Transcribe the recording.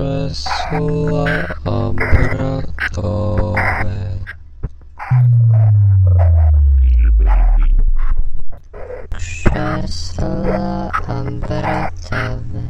Krzesła obratowe. Krzesła obratowe. Krzesła